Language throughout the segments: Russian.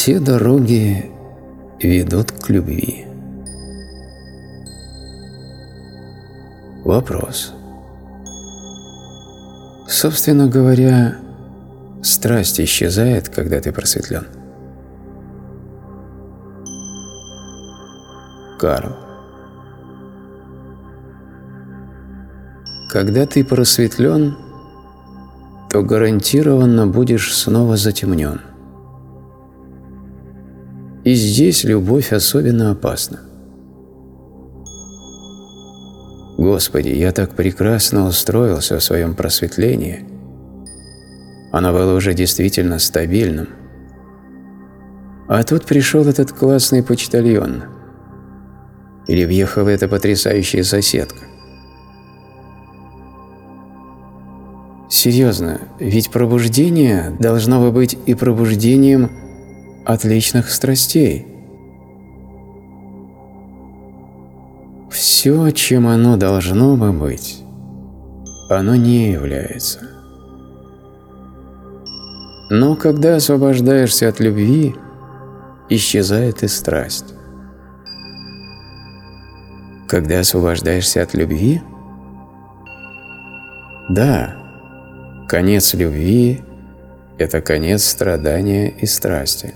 Все дороги ведут к любви. Вопрос. Собственно говоря, страсть исчезает, когда ты просветлен. Карл. Когда ты просветлен, то гарантированно будешь снова затемнен. И здесь любовь особенно опасна. Господи, я так прекрасно устроился в своем просветлении. Оно было уже действительно стабильным. А тут пришел этот классный почтальон. Или въехала эта потрясающая соседка. Серьезно, ведь пробуждение должно бы быть и пробуждением отличных страстей. Все, чем оно должно бы быть, оно не является. Но когда освобождаешься от любви, исчезает и страсть. Когда освобождаешься от любви, да, конец любви – это конец страдания и страсти.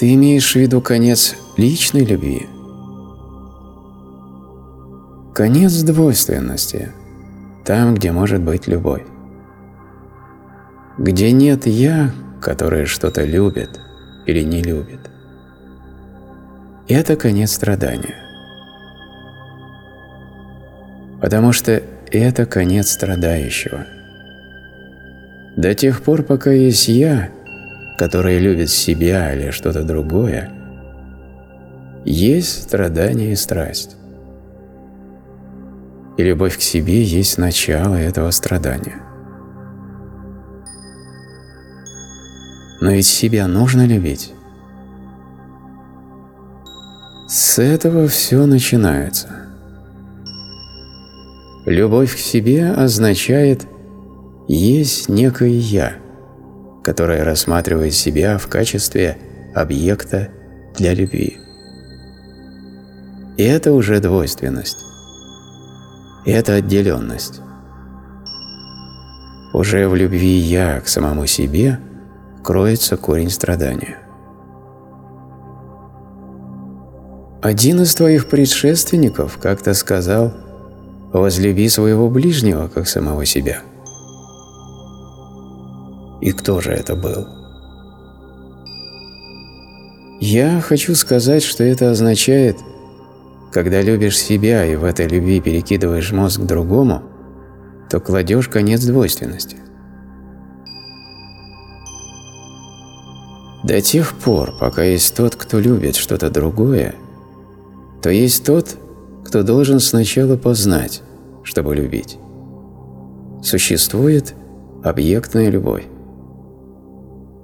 Ты имеешь в виду конец личной любви? Конец двойственности, там, где может быть любовь. Где нет «я», которое что-то любит или не любит. Это конец страдания. Потому что это конец страдающего. До тех пор, пока есть «я», которые любят себя или что-то другое, есть страдание и страсть. И любовь к себе есть начало этого страдания. Но ведь себя нужно любить. С этого все начинается. Любовь к себе означает «есть некое Я», которая рассматривает себя в качестве объекта для любви. И это уже двойственность. И это отделенность. Уже в любви «я» к самому себе кроется корень страдания. Один из твоих предшественников как-то сказал «возлюби своего ближнего, как самого себя». И кто же это был? Я хочу сказать, что это означает, когда любишь себя и в этой любви перекидываешь мозг другому, то кладешь конец двойственности. До тех пор, пока есть тот, кто любит что-то другое, то есть тот, кто должен сначала познать, чтобы любить. Существует объектная любовь.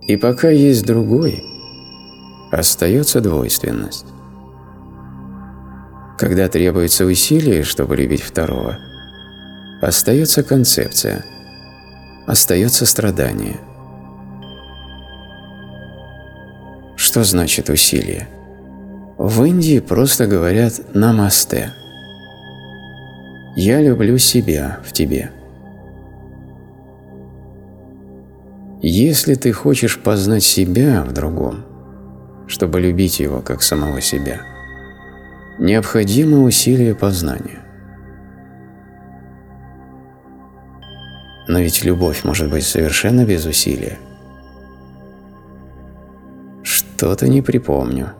И пока есть другой, остается двойственность. Когда требуется усилие, чтобы любить второго, остается концепция, остается страдание. Что значит усилие? В Индии просто говорят «намасте». «Я люблю себя в тебе». Если ты хочешь познать себя в другом, чтобы любить его как самого себя, необходимо усилие познания. Но ведь любовь может быть совершенно без усилия. Что-то не припомню.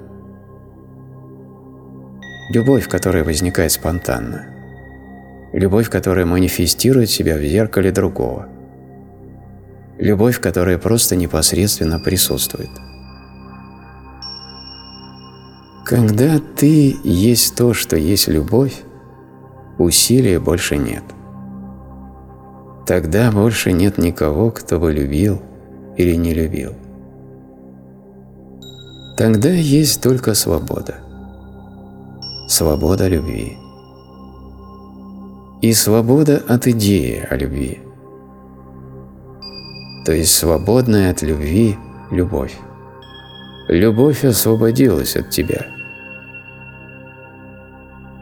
Любовь, которая возникает спонтанно. Любовь, которая манифестирует себя в зеркале другого – Любовь, которая просто непосредственно присутствует. Когда ты есть то, что есть любовь, усилия больше нет. Тогда больше нет никого, кто бы любил или не любил. Тогда есть только свобода. Свобода любви. И свобода от идеи о любви – то есть свободное от любви любовь. Любовь освободилась от тебя.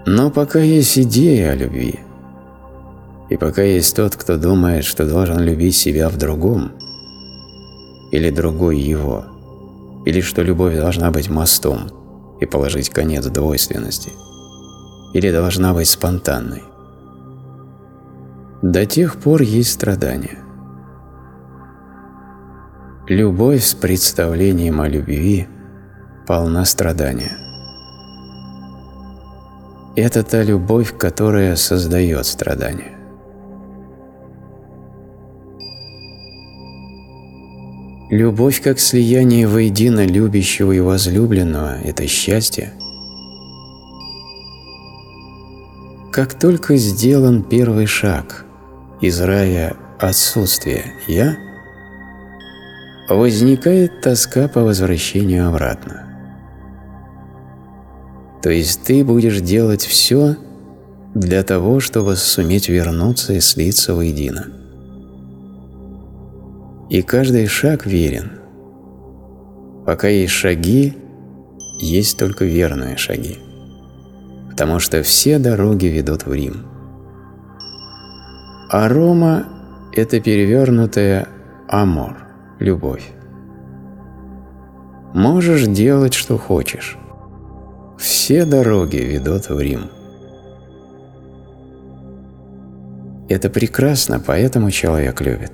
Но пока есть идея о любви, и пока есть тот, кто думает, что должен любить себя в другом, или другой его, или что любовь должна быть мостом и положить конец двойственности, или должна быть спонтанной, до тех пор есть страдания. Любовь с представлением о любви полна страдания. Это та любовь, которая создает страдания. Любовь как слияние воедино любящего и возлюбленного – это счастье. Как только сделан первый шаг из рая отсутствия «я», возникает тоска по возвращению обратно. То есть ты будешь делать все для того, чтобы суметь вернуться и слиться воедино. И каждый шаг верен. Пока есть шаги, есть только верные шаги. Потому что все дороги ведут в Рим. А Рома – это перевернутая амор любовь. Можешь делать, что хочешь. Все дороги ведут в Рим. Это прекрасно, поэтому человек любит.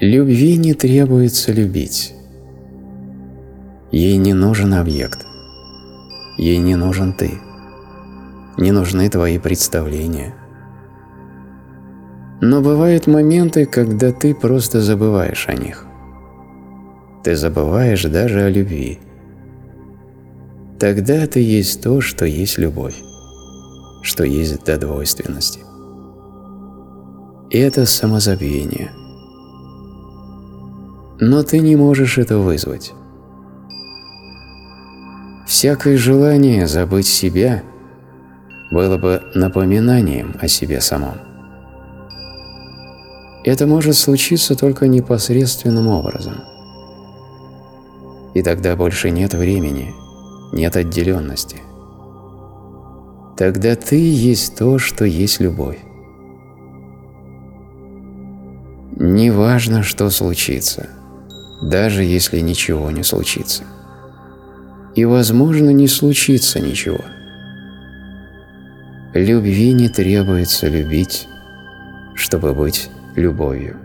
Любви не требуется любить. Ей не нужен объект. Ей не нужен ты. Не нужны твои представления – но бывают моменты, когда ты просто забываешь о них. Ты забываешь даже о любви. Тогда это есть то, что есть любовь, что есть до двойственности. И это самозабвение. Но ты не можешь это вызвать. Всякое желание забыть себя было бы напоминанием о себе самом. Это может случиться только непосредственным образом. И тогда больше нет времени, нет отделенности. Тогда ты есть то, что есть любовь. Неважно, что случится, даже если ничего не случится. И, возможно, не случится ничего. Любви не требуется любить, чтобы быть любовью.